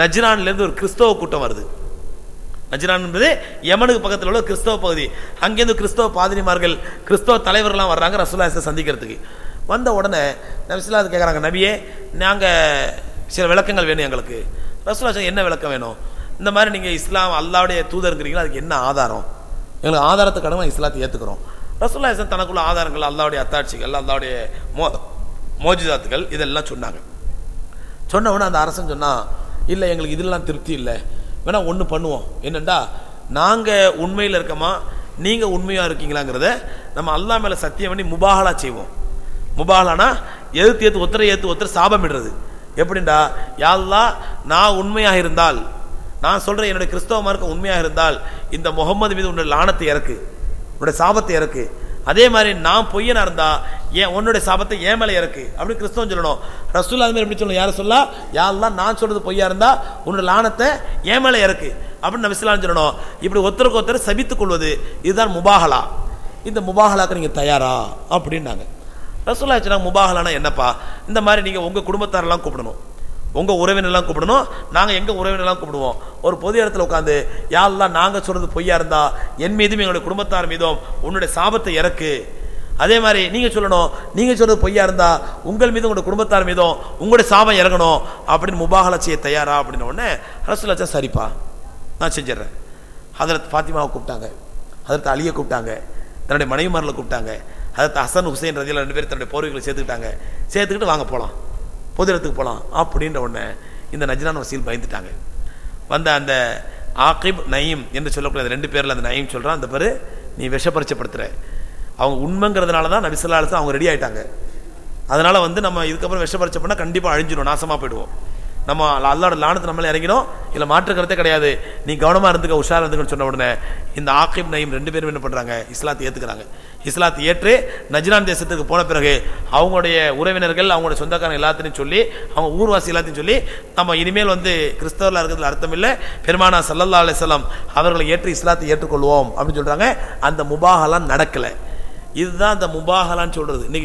நஜ்ரான்லேருந்து ஒரு கிறிஸ்தவ கூட்டம் வருது. நஜ்ரான் என்பது யமனுக்கு பக்கத்தில் உள்ள கிறிஸ்தவ பகுதி. அங்கேருந்து கிறிஸ்தவ பாதிரிமார்கள் கிறிஸ்தவ தலைவர்கள்லாம் வர்றாங்க ரசூலாசை சந்திக்கிறதுக்கு. வந்த உடனே நபிசுல்லா கேட்குறாங்க நபியே நாங்கள் சில விளக்கங்கள் வேணும் எங்களுக்கு. ரசூலாசன் என்ன விளக்கம் வேணும்? இந்த மாதிரி நீங்கள் இஸ்லாம் அல்லாவுடைய தூதருங்கிறீங்களா அதுக்கு என்ன ஆதாரம்? எங்களுக்கு ஆதாரத்தை கடமை இஸ்லாத்தை ஏற்றுக்கிறோம் ரசூல்லாசன் தனக்குள்ள ஆதாரங்கள் அல்லாவுடைய அத்தாட்சிகள் அல்லாவுடைய மோ மோஜிதாத்துகள் இதெல்லாம் சொன்னாங்க. சொன்ன உடனே அந்த அரசன் சொன்னால் இல்லை எங்களுக்கு இதெல்லாம் திருப்தி இல்லை. வேணால் ஒன்று பண்ணுவோம். என்னண்டா நாங்கள் உண்மையில் இருக்கோமா? நீங்கள் உண்மையாக இருக்கீங்களாங்கிறத நம்ம அல்லா மேலே சத்தியம் பண்ணி முபாகலா செய்வோம். முபாகலானா எதிர்த்து ஏற்று ஒத்தரை ஏற்று ஒத்தரை சாபமிடுறது. எப்படின்டா யாழ்லா நான் உண்மையாக இருந்தால் நான் சொல்கிறேன் என்னுடைய கிறிஸ்தவ மார்க்கம் உண்மையாக இருந்தால் இந்த முகம்மது மீது உன்னுடைய லானத்தை இறக்கு உன்னுடைய சாபத்தை இறக்கு. அதே மாதிரி நான் பொய்யனா இருந்தா ஏன் உன்னுடைய சாபத்தை ஏன் மேலே இறக்கு. அப்படின்னு கிறிஸ்தவம் சொல்லணும். ரசூல் அது மாதிரி எப்படி சொல்லணும்? யாரை சொல்லா? யாரெல்லாம் நான் சொல்றது பொய்யா இருந்தா உன்னோட லானத்தை ஏன் மேலே இறக்கு. அப்படின்னு நபிசுலாம் சொல்லணும். இப்படி ஒருத்தருக்கு ஒருத்தர் சபித்துக் கொள்வது இதுதான் முபாகலா இந்த முபாகலாக்கு நீங்க தயாரா? அப்படின்னாங்க. ரசூல்லா சொன்னாங்க முபாகலானா என்னப்பா? இந்த மாதிரி நீங்க உங்க குடும்பத்தாரெல்லாம் கூப்பிடணும். உங்கள் உறவினர்லாம் கூப்பிடணும். நாங்கள் எங்கள் உறவினர்லாம் கூப்பிடுவோம். ஒரு பொது இடத்துல உட்காந்து யாரெல்லாம் நாங்கள் சொல்கிறது பொய்யா இருந்தால் என் மீதும் எங்களுடைய குடும்பத்தார் மீதும் உன்னுடைய சாபத்தை இறக்கு. அதே மாதிரி நீங்கள் சொல்லணும் நீங்கள் சொல்கிறது பொய்யா இருந்தால் உங்கள் மீதும் உங்களுடைய குடும்பத்தார் மீதும் உங்களுடைய சாபம் இறங்கணும். அப்படின்னு முபாகலா செய்ய தயாரா அப்படின்ன உடனே ரசூல்லா சரிப்பா நான் செஞ்சிடறேன். அதில் ஃபாத்திமாவை கூப்பிட்டாங்க. அதற்கு அலியை கூப்பிட்டாங்க. தன்னுடைய மனைவிமாரில் கூப்பிட்டாங்க. அதற்கு ஹசன் ஹுசைன் ரதியில் ரெண்டு பேர் தன்னுடைய போர்வைகளை சேர்த்துக்கிட்டாங்க. சேர்த்துக்கிட்டு வாங்க போகலாம் பொது இடத்துக்கு போகலாம் அப்படின்ற உடனே இந்த நஜ்ரான் வசீல் பயந்துட்டாங்க. வந்த அந்த ஆகிப் நயீம் என்று சொல்லக்கூடிய ரெண்டு பேரில் அந்த நயீம் சொல்கிறான் அந்த பேர் நீ விஷப்பரிச்சப்படுத்துகிற அவங்க உண்மைங்கிறதுனால தான் நபிசல்லாலும் அவங்க ரெடி ஆயிட்டாங்க. அதனால் வந்து நம்ம இதுக்கப்புறம் விஷப்பரிச்சை பண்ணால் கண்டிப்பாக அழிஞ்சிடும் நாசமாக போயிடுவோம். நம்ம அல்லாட லானத்து நம்மளே இறங்கிடும் இல்லை மாற்று கருத்தே கிடையாது. நீ கவனமாக இருந்துக்க உஷாராக இருந்துக்கன்னு சொன்ன உடனே இந்த ஆக்கிப் நயீம் ரெண்டு பேரும் என்ன பண்ணுறாங்க இஸ்லாத்தை ஏற்றுக்கிறாங்க இஸ்லாத்தை ஏற்று நஜ்ரான் தேசத்துக்கு போன பிறகு அவங்களுடைய உறவினர்கள் அவங்களுடைய சொந்தக்காரங்க எல்லாத்தையும் சொல்லி அவங்க ஊர்வாசி எல்லாத்தையும் சொல்லி நம்ம இனிமேல் வந்து கிறிஸ்தவர்களாக இருக்கிறதுல அர்த்தம் இல்லை. பெருமானா சல்லல்லா அலிஸ்லாம் அவர்களை ஏற்று இஸ்லாத்தை ஏற்றுக்கொள்வோம் அப்படின்னு சொல்கிறாங்க அந்த முபாகலாம் நடக்கலை. இதுதான் அந்த முபாகலான்னு சொல்கிறது இன்றைக்கி